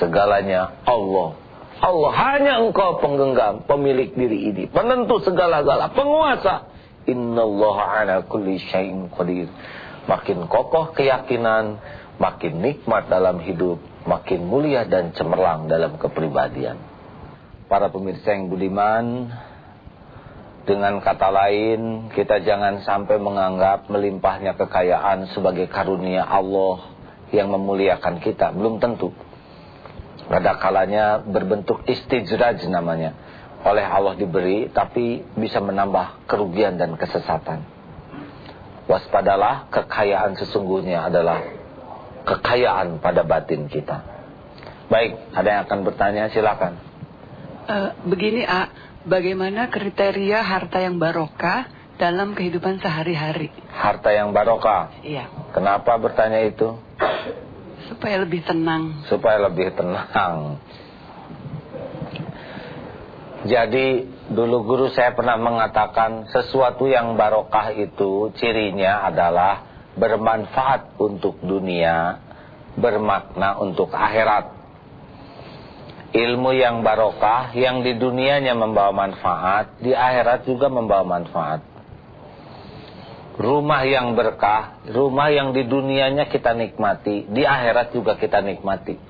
Segalanya Allah. Allah hanya engkau penggenggam, pemilik diri ini, penentu segala-gala, penguasa. Innallaha ala kulli syai'in qadir. Makin kokoh keyakinan, makin nikmat dalam hidup, makin mulia dan cemerlang dalam kepribadian. Para pemirsa yang budiman, dengan kata lain, kita jangan sampai menganggap melimpahnya kekayaan sebagai karunia Allah yang memuliakan kita. Belum tentu. Pada kalanya berbentuk istijraj namanya. Oleh Allah diberi, tapi bisa menambah kerugian dan kesesatan. Waspadalah, kekayaan sesungguhnya adalah kekayaan pada batin kita. Baik, ada yang akan bertanya, silakan. Uh, begini, A, bagaimana kriteria harta yang barokah dalam kehidupan sehari-hari? Harta yang barokah? Iya. Kenapa bertanya itu? Supaya lebih tenang. Supaya lebih tenang. Jadi dulu guru saya pernah mengatakan sesuatu yang barokah itu cirinya adalah bermanfaat untuk dunia, bermakna untuk akhirat. Ilmu yang barokah yang di dunianya membawa manfaat, di akhirat juga membawa manfaat rumah yang berkah, rumah yang di dunianya kita nikmati, di akhirat juga kita nikmati.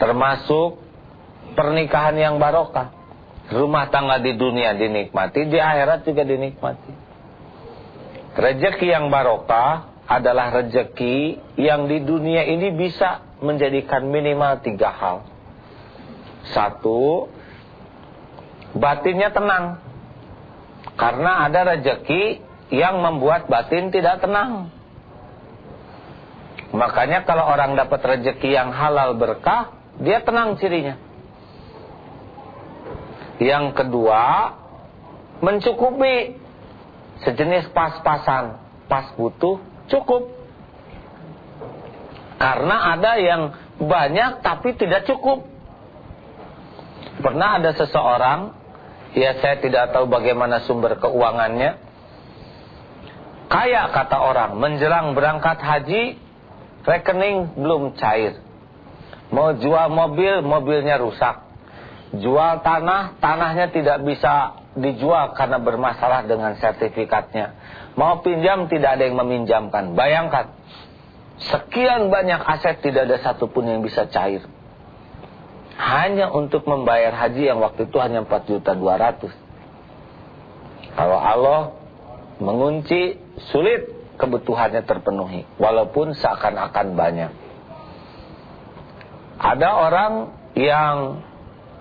Termasuk pernikahan yang barokah. Rumah tangga di dunia dinikmati, di akhirat juga dinikmati. Rezeki yang barokah adalah rezeki yang di dunia ini bisa menjadikan minimal tiga hal. Satu, batinnya tenang. Karena ada rezeki yang membuat batin tidak tenang. Makanya kalau orang dapat rezeki yang halal berkah, dia tenang cirinya. Yang kedua, mencukupi sejenis pas-pasan, pas butuh, cukup. Karena ada yang banyak tapi tidak cukup. Pernah ada seseorang, ya saya tidak tahu bagaimana sumber keuangannya, Kaya kata orang, menjelang berangkat haji, rekening belum cair. Mau jual mobil, mobilnya rusak. Jual tanah, tanahnya tidak bisa dijual karena bermasalah dengan sertifikatnya. Mau pinjam, tidak ada yang meminjamkan. Bayangkan, sekian banyak aset tidak ada satupun yang bisa cair. Hanya untuk membayar haji yang waktu itu hanya 4 juta 200. Kalau Allah mengunci sulit kebutuhannya terpenuhi walaupun seakan-akan banyak. Ada orang yang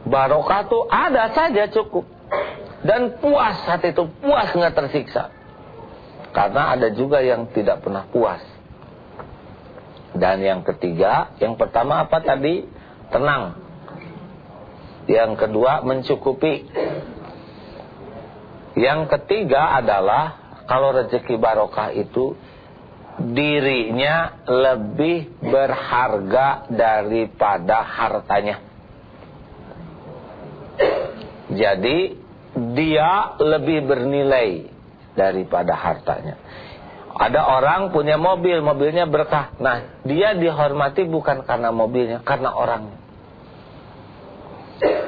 barokah tuh ada saja cukup dan puas hati itu puas nggak tersiksa. Karena ada juga yang tidak pernah puas. Dan yang ketiga yang pertama apa tadi? Tenang. Yang kedua mencukupi. Yang ketiga adalah kalau rezeki barokah itu dirinya lebih berharga daripada hartanya. Jadi dia lebih bernilai daripada hartanya. Ada orang punya mobil, mobilnya berkah. Nah, dia dihormati bukan karena mobilnya, karena orangnya.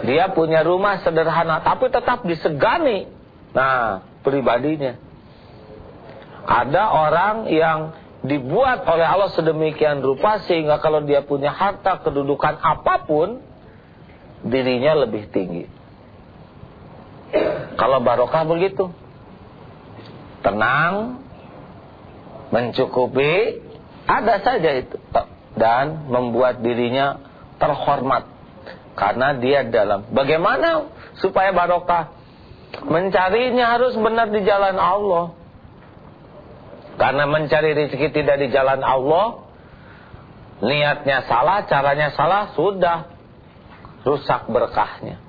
Dia punya rumah sederhana, tapi tetap disegani. Nah, pribadinya. Ada orang yang dibuat oleh Allah sedemikian rupa sehingga kalau dia punya harta kedudukan apa pun dirinya lebih tinggi. Kalau barokah begitu. Tenang, mencukupi, ada saja itu dan membuat dirinya terhormat karena dia dalam bagaimana supaya barokah mencarinya harus benar di jalan Allah karena mencari rezeki tidak di jalan Allah, niatnya salah, caranya salah, sudah rusak berkahnya.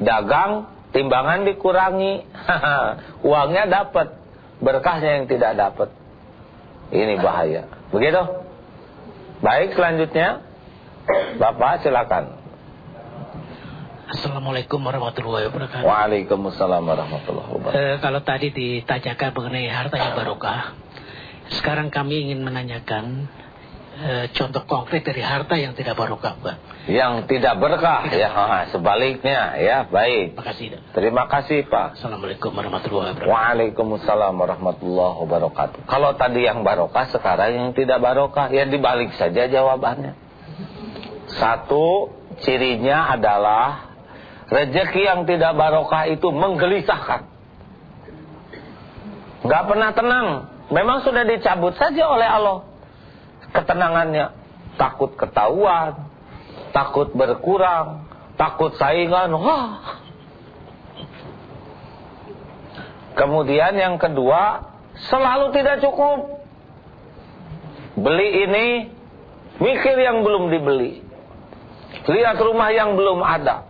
Dagang, timbangan dikurangi, uangnya dapat, berkahnya yang tidak dapat. Ini bahaya. Begitu? Baik, selanjutnya. Bapak silakan. Assalamualaikum warahmatullahi wabarakatuh. Waalaikumsalam warahmatullahi wabarakatuh. E, kalau tadi ditanyakan mengenai harta yang barokah, sekarang kami ingin menanyakan eh, contoh konkret dari harta yang tidak barokah, Pak. Yang tidak berkah ya, sebaliknya ya, baik. Makasih. Dak. Terima kasih Pak. Assalamualaikum warahmatullahi wabarakatuh. Waalaikumsalam warahmatullahi wabarakatuh. Kalau tadi yang barokah, sekarang yang tidak barokah, ya dibalik saja jawabannya. Satu, cirinya adalah rezeki yang tidak barokah itu menggelisahkan. Gak pernah tenang. Memang sudah dicabut saja oleh Allah. Ketenangannya. Takut ketahuan. Takut berkurang. Takut saingan. Wah. Kemudian yang kedua. Selalu tidak cukup. Beli ini. Mikir yang belum dibeli. Lihat rumah yang belum ada.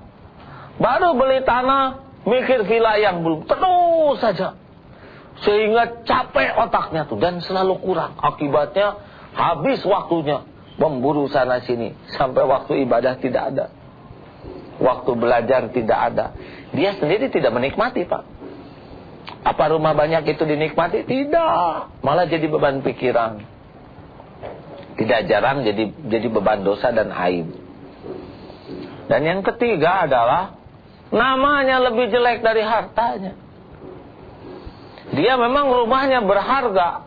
Baru beli tanah. Mikir villa yang belum. Terus saja sehingga capek otaknya tuh dan selalu kurang. Akibatnya habis waktunya memburu sana sini sampai waktu ibadah tidak ada. Waktu belajar tidak ada. Dia sendiri tidak menikmati, Pak. Apa rumah banyak itu dinikmati? Tidak. Malah jadi beban pikiran. Tidak jarang jadi jadi beban dosa dan aib. Dan yang ketiga adalah namanya lebih jelek dari hartanya. Dia memang rumahnya berharga.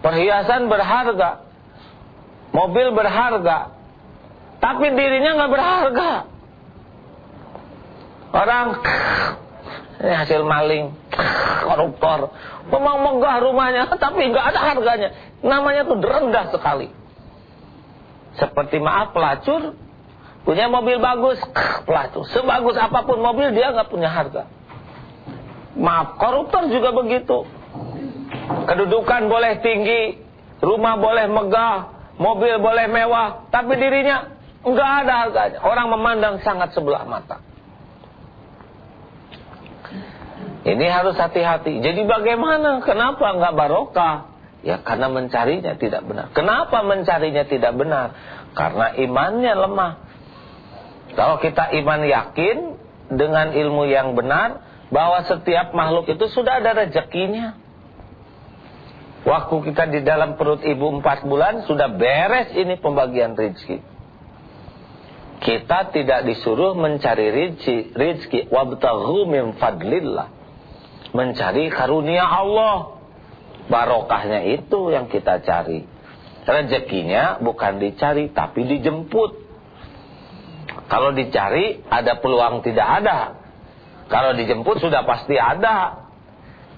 Perhiasan berharga. Mobil berharga. Tapi dirinya nggak berharga. Orang ini hasil maling, koruptor. Memang megah rumahnya, tapi nggak ada harganya. Namanya tuh rendah sekali. Seperti maaf pelacur, punya mobil bagus, pelacur. Sebagus apa pun mobil dia nggak punya harga. Maaf, koruptor juga begitu. Kedudukan boleh tinggi, rumah boleh megah, mobil boleh mewah, tapi dirinya enggak ada harganya. Orang memandang sangat sebelah mata. Ini harus hati-hati. Jadi bagaimana? Kenapa enggak barokah? Ya karena mencarinya tidak benar. Kenapa mencarinya tidak benar? Karena imannya lemah. Kalau kita iman yakin dengan ilmu yang benar, bahwa setiap makhluk itu sudah ada rezekinya. Waktu kita di dalam perut ibu empat bulan sudah beres ini pembagian rezeki. Kita tidak disuruh mencari rezeki, rezeki wabtaghu min fadlillah. Mencari karunia Allah. Barokahnya itu yang kita cari. Rezekinya bukan dicari tapi dijemput. Kalau dicari ada peluang tidak ada. Kalau dijemput sudah pasti ada.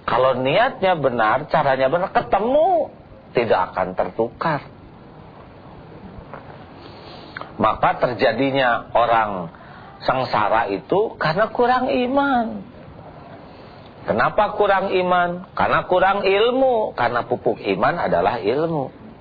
Kalau niatnya benar, caranya benar, ketemu. Tidak akan tertukar. Maka terjadinya orang sengsara itu karena kurang iman. Kenapa kurang iman? Karena kurang ilmu. Karena pupuk iman adalah ilmu.